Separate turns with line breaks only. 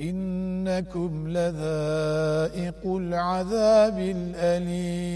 إنكم لذائق العذاب الأليم.